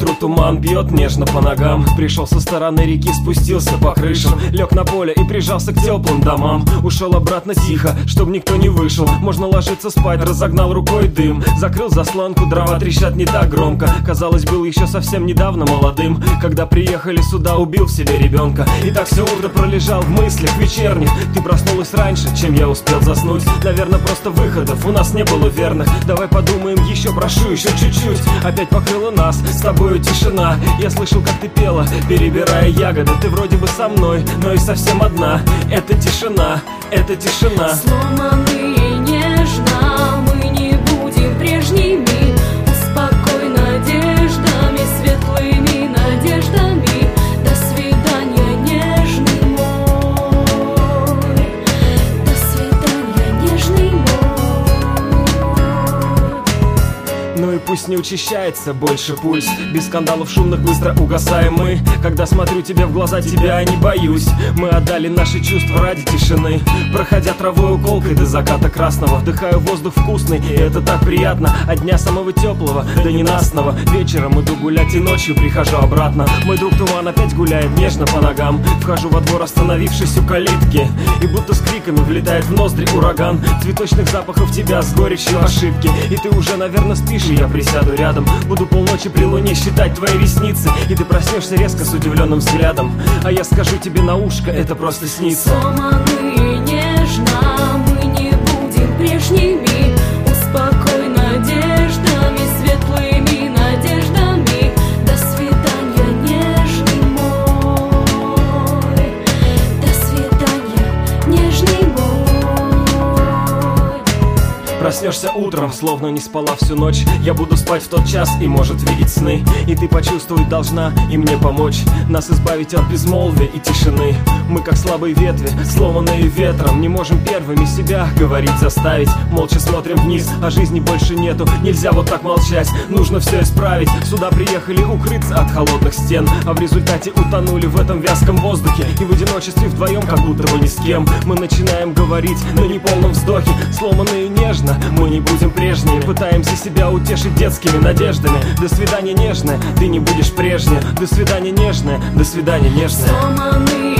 4 туман бьет нежно по ногам. Пришел со стороны реки, спустился по крышам. Лег на поле и прижался к теплым домам. Ушел обратно тихо, чтобы никто не вышел. Можно ложиться спать, разогнал рукой дым. Закрыл заслонку, дрова трещат не так громко. Казалось, был еще совсем недавно молодым. Когда приехали сюда, убил в себе ребенка. И так все утро пролежал в мыслях вечерних. Ты проснулась раньше, чем я успел заснуть. Наверное, просто выходов у нас не было верных. Давай подумаем еще, прошу, еще чуть-чуть. Опять покрыла нас, с тобою тишина. Я слышал, как ты пела, перебирая ягоды. Ты вроде бы со мной, но и совсем одна. Это тишина, это тишина. Сломанные Ну и пусть не учащается больше пульс. Без скандалов шумных быстро угасаем мы. Когда смотрю тебе в глаза, тебя не боюсь. Мы отдали наши чувства ради тишины. Проходя травой уколкой до заката красного Вдыхаю воздух вкусный, и это так приятно. От дня самого теплого до ненастного Вечером иду гулять и ночью прихожу обратно. Мой друг Туман опять гуляет нежно по ногам. Вхожу во двор, остановившись у калитки И будто с криками влетает в ноздри ураган. Цветочных запахов тебя с горечью ошибки И ты уже, наверное, спишь, и я присяду рядом. Буду полночи при луне считать твои ресницы. И ты проснешься резко с удивленным взглядом. А я скажу тебе на ушко, это просто снится. Сломанные нежно Мы не будем прежними Проснешься утром, словно не спала всю ночь. Я буду спать в тот час и может видеть сны. И ты почувствовать должна и мне помочь. Нас избавить от безмолвия и тишины. Мы как слабые ветви, сломанные ветром. Не можем первыми себя говорить заставить. Молча смотрим вниз, а жизни больше нету. Нельзя вот так молчать, нужно все исправить. Сюда приехали укрыться от холодных стен А в результате утонули в этом вязком воздухе. И в одиночестве вдвоем, как будто бы ни с кем. Мы начинаем говорить на неполном вздохе Сломанные нежно, мы не будем прежние Пытаемся себя утешить детскими надеждами. До свидания, нежная, ты не будешь прежняя. До свидания, нежная, до свидания, нежная. Сломанные